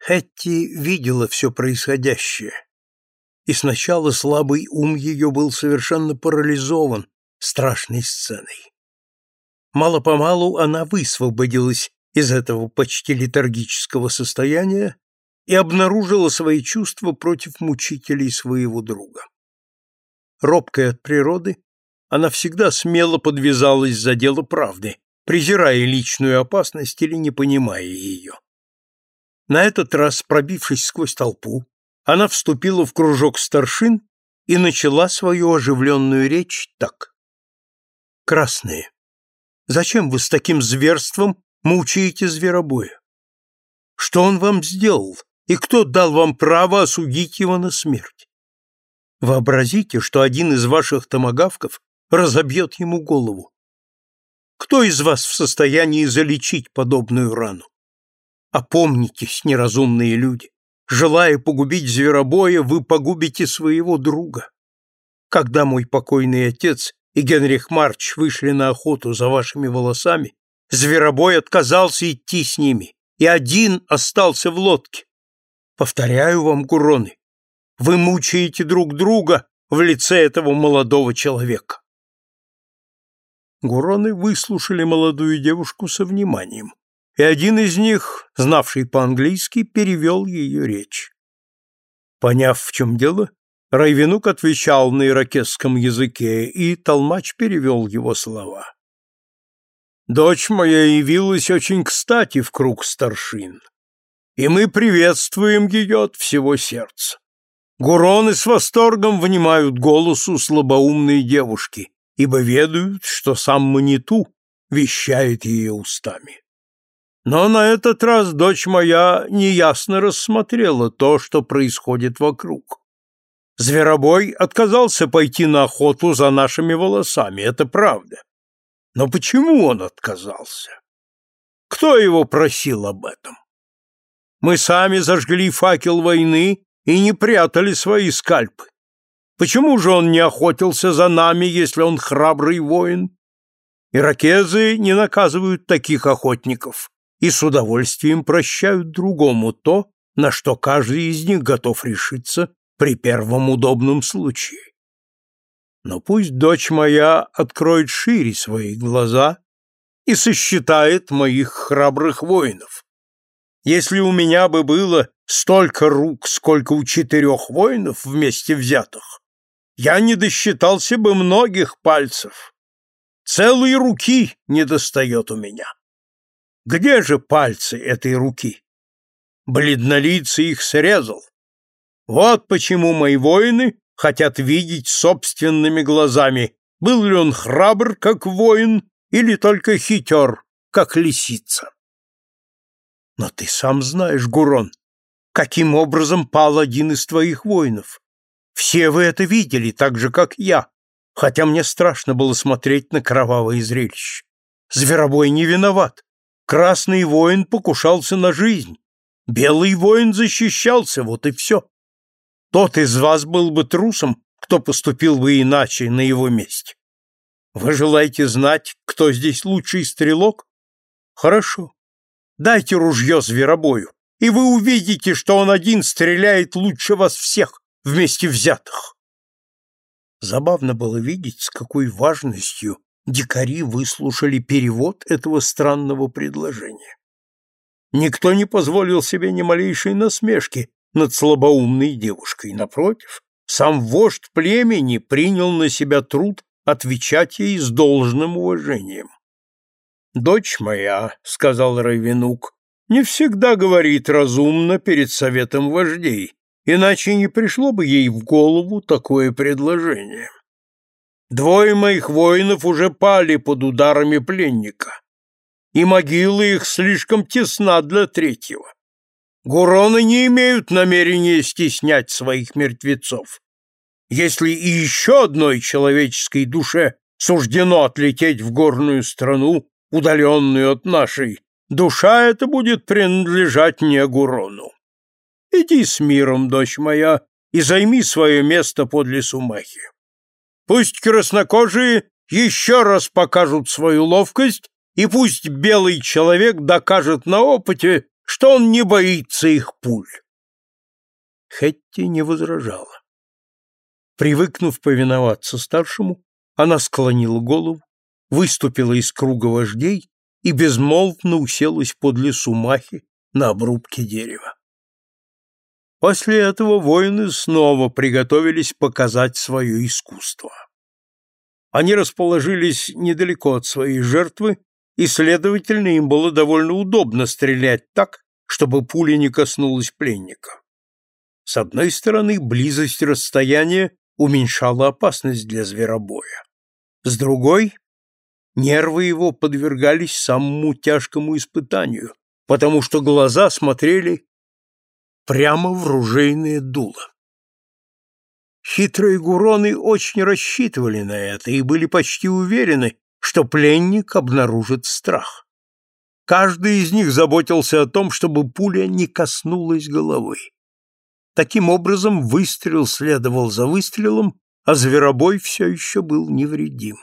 Хэтти видела все происходящее, и сначала слабый ум ее был совершенно парализован страшной сценой. Мало-помалу она высвободилась из этого почти летаргического состояния и обнаружила свои чувства против мучителей своего друга. Робкая от природы, она всегда смело подвязалась за дело правды, презирая личную опасность или не понимая ее. На этот раз, пробившись сквозь толпу, она вступила в кружок старшин и начала свою оживленную речь так. «Красные, зачем вы с таким зверством мучаете зверобоя? Что он вам сделал, и кто дал вам право осудить его на смерть? Вообразите, что один из ваших томагавков разобьет ему голову. Кто из вас в состоянии залечить подобную рану? Опомнитесь, неразумные люди. Желая погубить зверобоя, вы погубите своего друга. Когда мой покойный отец и Генрих Марч вышли на охоту за вашими волосами, зверобой отказался идти с ними, и один остался в лодке. Повторяю вам, Гуроны, вы мучаете друг друга в лице этого молодого человека. Гуроны выслушали молодую девушку со вниманием, и один из них, знавший по-английски, перевел ее речь. Поняв, в чем дело, Райвенук отвечал на иракесском языке, и толмач перевел его слова. «Дочь моя явилась очень кстати в круг старшин, и мы приветствуем ее от всего сердца. Гуроны с восторгом внимают голосу слабоумной девушки, ибо ведают, что сам Маниту вещает ее устами. Но на этот раз дочь моя неясно рассмотрела то, что происходит вокруг. Зверобой отказался пойти на охоту за нашими волосами, это правда. Но почему он отказался? Кто его просил об этом? Мы сами зажгли факел войны и не прятали свои скальпы. Почему же он не охотился за нами, если он храбрый воин? Иракезы не наказывают таких охотников и с удовольствием прощают другому то, на что каждый из них готов решиться при первом удобном случае. Но пусть дочь моя откроет шире свои глаза и сосчитает моих храбрых воинов. Если у меня бы было столько рук, сколько у четырех воинов вместе взятых, я не досчитался бы многих пальцев. Целой руки не достает у меня. Где же пальцы этой руки? Бледнолицый их срезал. Вот почему мои воины хотят видеть собственными глазами, был ли он храбр, как воин, или только хитер, как лисица. Но ты сам знаешь, Гурон, каким образом пал один из твоих воинов. Все вы это видели, так же, как я, хотя мне страшно было смотреть на кровавое зрелище. Зверобой не виноват. Красный воин покушался на жизнь. Белый воин защищался, вот и все. Тот из вас был бы трусом, кто поступил бы иначе на его месте. Вы желаете знать, кто здесь лучший стрелок? Хорошо. Дайте ружье зверобою, и вы увидите, что он один стреляет лучше вас всех вместе взятых. Забавно было видеть, с какой важностью дикари выслушали перевод этого странного предложения. Никто не позволил себе ни малейшей насмешки над слабоумной девушкой. Напротив, сам вождь племени принял на себя труд отвечать ей с должным уважением. «Дочь моя», — сказал Равенук, — «не всегда говорит разумно перед советом вождей, иначе не пришло бы ей в голову такое предложение. Двое моих воинов уже пали под ударами пленника, и могила их слишком тесна для третьего. Гуроны не имеют намерения стеснять своих мертвецов. Если и еще одной человеческой душе суждено отлететь в горную страну, удаленную от нашей, душа эта будет принадлежать не Гурону. Иди с миром, дочь моя, и займи свое место подле Сумахи. Пусть краснокожие еще раз покажут свою ловкость, и пусть белый человек докажет на опыте, что он не боится их пуль. Хетти не возражала. Привыкнув повиноваться старшему, она склонила голову, выступила из круга вождей и безмолвно уселась подле сумахи на обрубке дерева. После этого воины снова приготовились показать свое искусство. Они расположились недалеко от своей жертвы, и, следовательно, им было довольно удобно стрелять так, чтобы пуля не коснулась пленника. С одной стороны, близость расстояния уменьшала опасность для зверобоя. С другой, нервы его подвергались самому тяжкому испытанию, потому что глаза смотрели прямо в ружейное дуло. Хитрые гуроны очень рассчитывали на это и были почти уверены, что пленник обнаружит страх. Каждый из них заботился о том, чтобы пуля не коснулась головы. Таким образом, выстрел следовал за выстрелом, а зверобой все еще был невредим.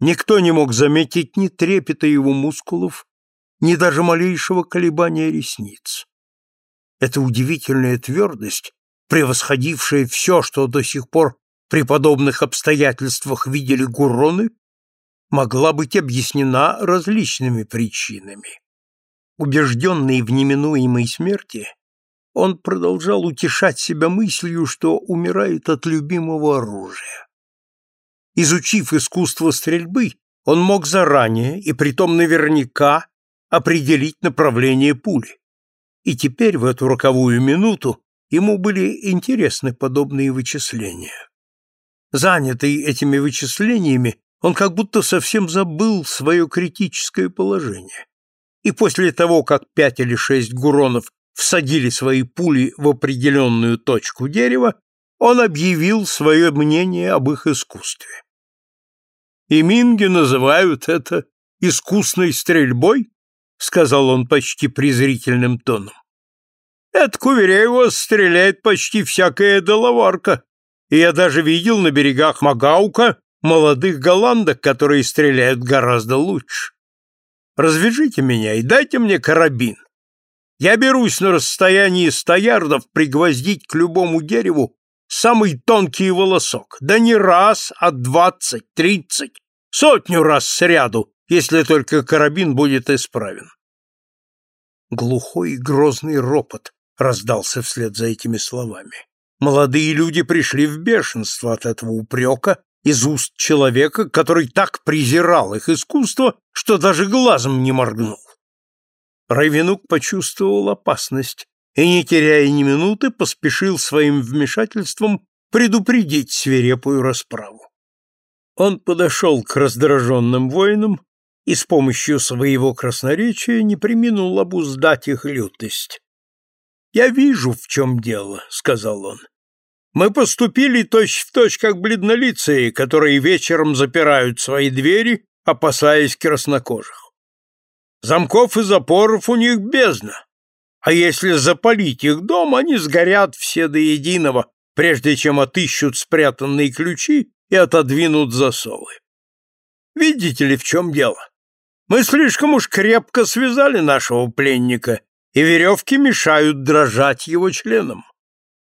Никто не мог заметить ни трепета его мускулов, ни даже малейшего колебания ресниц. Эта удивительная твердость, превосходившая все, что до сих пор при подобных обстоятельствах видели гуроны, могла быть объяснена различными причинами. Убежденный в неминуемой смерти, он продолжал утешать себя мыслью, что умирает от любимого оружия. Изучив искусство стрельбы, он мог заранее, и притом наверняка, определить направление пули. И теперь, в эту роковую минуту, ему были интересны подобные вычисления. Занятый этими вычислениями, он как будто совсем забыл свое критическое положение. И после того, как пять или шесть гуронов всадили свои пули в определенную точку дерева, он объявил свое мнение об их искусстве. «И минги называют это искусной стрельбой?» — сказал он почти презрительным тоном. «Это, уверяю вас, стреляет почти всякая доловарка, я даже видел на берегах Магаука молодых голландок, которые стреляют гораздо лучше. Развяжите меня и дайте мне карабин. Я берусь на расстоянии ста ярдов пригвоздить к любому дереву самый тонкий волосок, да не раз, а двадцать, тридцать, сотню раз сряду, если только карабин будет исправен. Глухой и грозный ропот раздался вслед за этими словами. Молодые люди пришли в бешенство от этого упрека из уст человека, который так презирал их искусство, что даже глазом не моргнул. Райвенук почувствовал опасность и, не теряя ни минуты, поспешил своим вмешательством предупредить свирепую расправу. Он подошел к раздраженным воинам и с помощью своего красноречия не преминул обуздать их лютость. «Я вижу, в чем дело», — сказал он. Мы поступили точь-в-точь, как бледнолицые, которые вечером запирают свои двери, опасаясь краснокожих. Замков и запоров у них бездна, а если запалить их дом, они сгорят все до единого, прежде чем отыщут спрятанные ключи и отодвинут засовы. Видите ли, в чем дело? Мы слишком уж крепко связали нашего пленника, и веревки мешают дрожать его членам.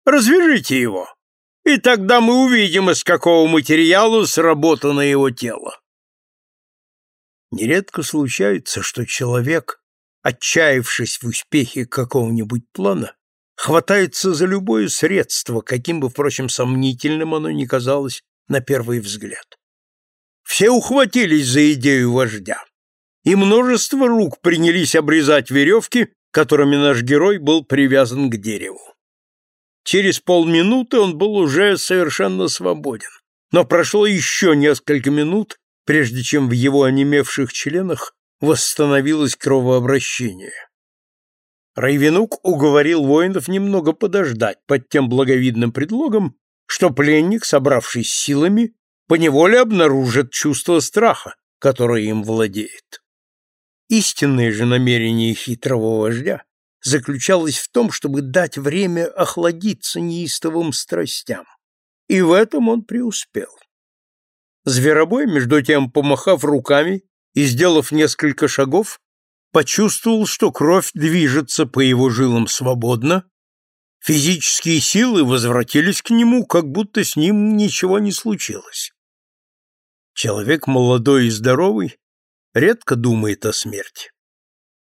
Развяжите его, и тогда мы увидим, из какого материала сработано его тело. Нередко случается, что человек, отчаявшись в успехе какого-нибудь плана, хватается за любое средство, каким бы, впрочем, сомнительным оно ни казалось на первый взгляд. Все ухватились за идею вождя, и множество рук принялись обрезать веревки, которыми наш герой был привязан к дереву. Через полминуты он был уже совершенно свободен, но прошло еще несколько минут, прежде чем в его онемевших членах восстановилось кровообращение. Райвенук уговорил воинов немного подождать под тем благовидным предлогом, что пленник, собравшись силами, поневоле обнаружит чувство страха, которое им владеет. Истинное же намерение хитрого вождя заключалась в том, чтобы дать время охладиться неистовым страстям. И в этом он преуспел. Зверобой, между тем, помахав руками и сделав несколько шагов, почувствовал, что кровь движется по его жилам свободно, физические силы возвратились к нему, как будто с ним ничего не случилось. Человек молодой и здоровый редко думает о смерти.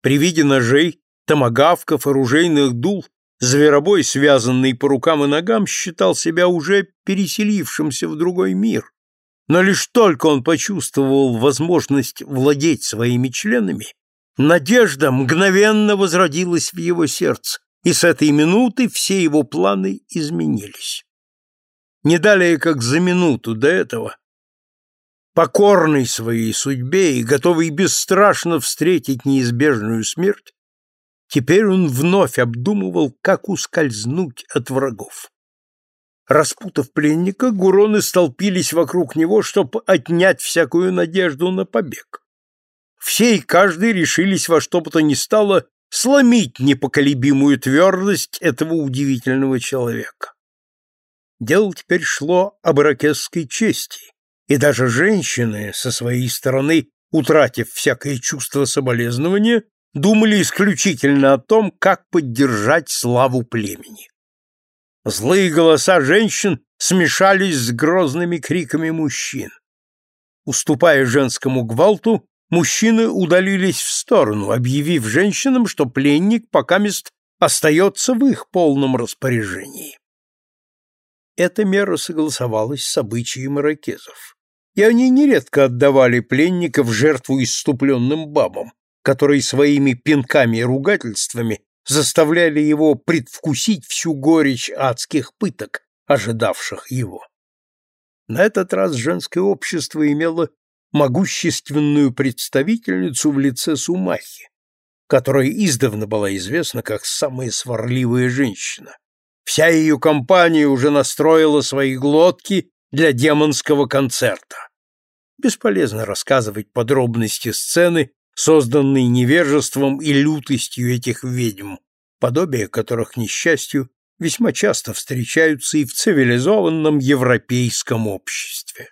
При виде ножей, томагавков, оружейных дул Зверобой, связанный по рукам и ногам, считал себя уже переселившимся в другой мир. Но лишь только он почувствовал возможность владеть своими членами, надежда мгновенно возродилась в его сердце, и с этой минуты все его планы изменились. Не далее, как за минуту до этого, покорный своей судьбе и готовый бесстрашно встретить неизбежную смерть, Теперь он вновь обдумывал, как ускользнуть от врагов. Распутав пленника, гуроны столпились вокруг него, чтобы отнять всякую надежду на побег. Все и каждый решились во что бы то ни стало сломить непоколебимую твердость этого удивительного человека. Дело теперь шло об иракесской чести, и даже женщины, со своей стороны, утратив всякое чувство соболезнования, думали исключительно о том, как поддержать славу племени. Злые голоса женщин смешались с грозными криками мужчин. Уступая женскому гвалту, мужчины удалились в сторону, объявив женщинам, что пленник пока мест остается в их полном распоряжении. Эта мера согласовалась с обычаем иракезов, и они нередко отдавали пленника в жертву иступленным бабам, которые своими пинками и ругательствами заставляли его предвкусить всю горечь адских пыток, ожидавших его. На этот раз женское общество имело могущественную представительницу в лице Сумахи, которая издавна была известна как самая сварливая женщина. Вся ее компания уже настроила свои глотки для демонского концерта. Бесполезно рассказывать подробности сцены, созданный невежеством и лютостью этих ведьм, подобия которых, несчастью, весьма часто встречаются и в цивилизованном европейском обществе.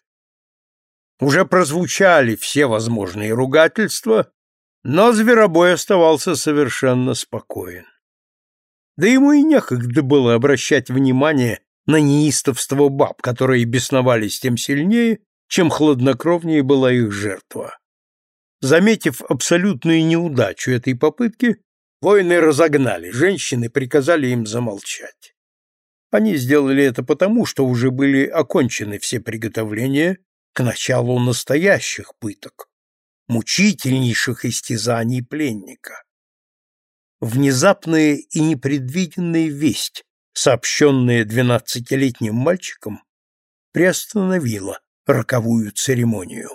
Уже прозвучали все возможные ругательства, но зверобой оставался совершенно спокоен. Да ему и некогда было обращать внимание на неистовство баб, которые бесновались тем сильнее, чем хладнокровнее была их жертва. Заметив абсолютную неудачу этой попытки, воины разогнали женщины, приказали им замолчать. Они сделали это потому, что уже были окончены все приготовления к началу настоящих пыток, мучительнейших истязаний пленника. Внезапная и непредвиденная весть, сообщенная двенадцатилетним мальчиком, приостановила роковую церемонию.